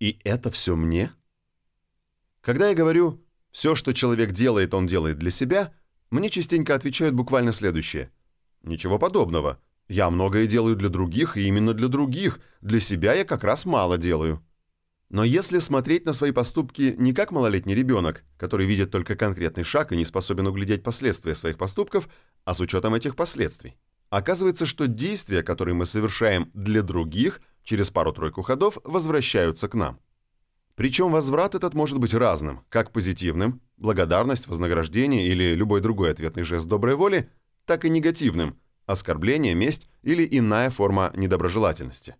И это все мне? Когда я говорю «все, что человек делает, он делает для себя», мне частенько отвечают буквально следующее. Ничего подобного. Я многое делаю для других, и именно для других. Для себя я как раз мало делаю. Но если смотреть на свои поступки не как малолетний ребенок, который видит только конкретный шаг и не способен углядеть последствия своих поступков, а с учетом этих последствий, оказывается, что действия, которые мы совершаем для других, через пару-тройку ходов возвращаются к нам. Причем возврат этот может быть разным, как позитивным, благодарность, вознаграждение или любой другой ответный жест доброй воли, так и негативным, оскорбление, месть или иная форма недоброжелательности.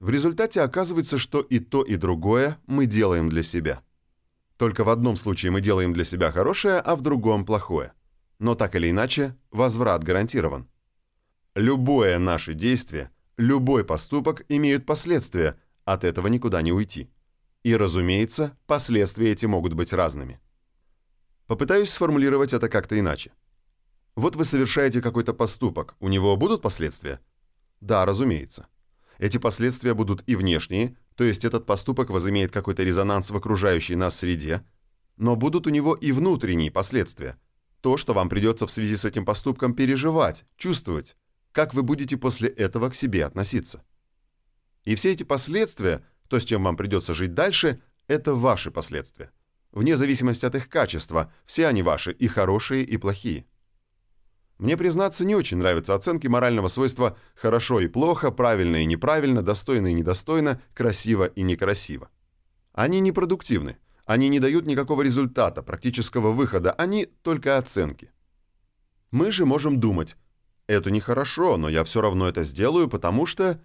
В результате оказывается, что и то, и другое мы делаем для себя. Только в одном случае мы делаем для себя хорошее, а в другом плохое. Но так или иначе, возврат гарантирован. Любое наше действие, любой поступок имеют последствия, от этого никуда не уйти. И, разумеется, последствия эти могут быть разными. Попытаюсь сформулировать это как-то иначе. Вот вы совершаете какой-то поступок, у него будут последствия? Да, разумеется. Эти последствия будут и внешние, то есть этот поступок возымеет какой-то резонанс в окружающей нас среде, но будут у него и внутренние последствия. То, что вам придется в связи с этим поступком переживать, чувствовать, как вы будете после этого к себе относиться. И все эти последствия, то, с чем вам придется жить дальше, это ваши последствия. Вне зависимости от их качества, все они ваши, и хорошие, и плохие. Мне, признаться, не очень нравятся оценки морального свойства «хорошо и плохо», «правильно и неправильно», «достойно и недостойно», «красиво и некрасиво». Они непродуктивны, они не дают никакого результата, практического выхода, они только оценки. Мы же можем думать «это нехорошо, но я все равно это сделаю, потому что…»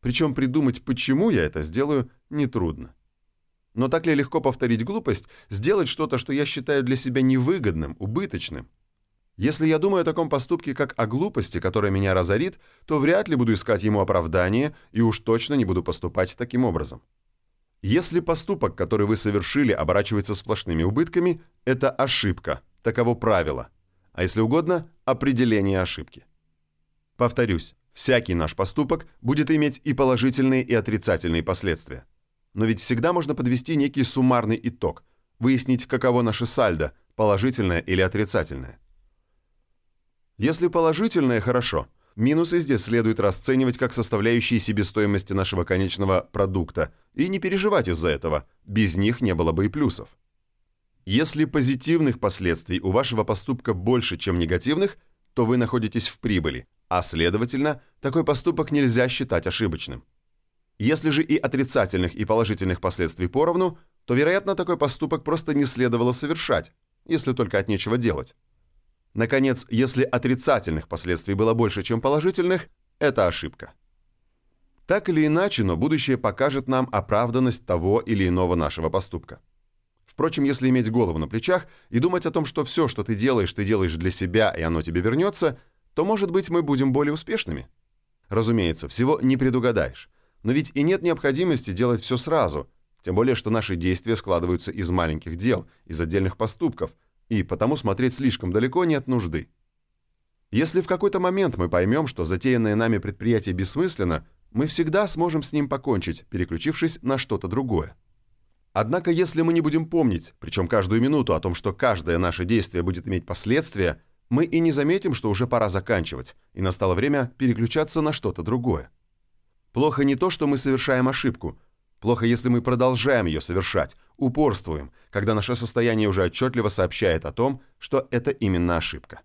Причем придумать, почему я это сделаю, нетрудно. Но так ли легко повторить глупость, сделать что-то, что я считаю для себя невыгодным, убыточным? Если я думаю о таком поступке, как о глупости, которая меня разорит, то вряд ли буду искать ему оправдание и уж точно не буду поступать таким образом. Если поступок, который вы совершили, оборачивается сплошными убытками, это ошибка, таково правило. А если угодно, определение ошибки. Повторюсь, всякий наш поступок будет иметь и положительные, и отрицательные последствия. Но ведь всегда можно подвести некий суммарный итог, выяснить, каково наше сальдо, положительное или отрицательное. Если положительное – хорошо. Минусы здесь следует расценивать как составляющие себестоимости нашего конечного продукта и не переживать из-за этого, без них не было бы и плюсов. Если позитивных последствий у вашего поступка больше, чем негативных, то вы находитесь в прибыли, а следовательно, такой поступок нельзя считать ошибочным. Если же и отрицательных, и положительных последствий поровну, то, вероятно, такой поступок просто не следовало совершать, если только от нечего делать. Наконец, если отрицательных последствий было больше, чем положительных, это ошибка. Так или иначе, но будущее покажет нам оправданность того или иного нашего поступка. Впрочем, если иметь голову на плечах и думать о том, что все, что ты делаешь, ты делаешь для себя, и оно тебе вернется, то, может быть, мы будем более успешными. Разумеется, всего не предугадаешь. Но ведь и нет необходимости делать все сразу, тем более, что наши действия складываются из маленьких дел, из отдельных поступков – и потому смотреть слишком далеко нет нужды. Если в какой-то момент мы поймем, что затеянное нами предприятие бессмысленно, мы всегда сможем с ним покончить, переключившись на что-то другое. Однако, если мы не будем помнить, причем каждую минуту, о том, что каждое наше действие будет иметь последствия, мы и не заметим, что уже пора заканчивать, и настало время переключаться на что-то другое. Плохо не то, что мы совершаем ошибку, Плохо, если мы продолжаем ее совершать, упорствуем, когда наше состояние уже отчетливо сообщает о том, что это именно ошибка.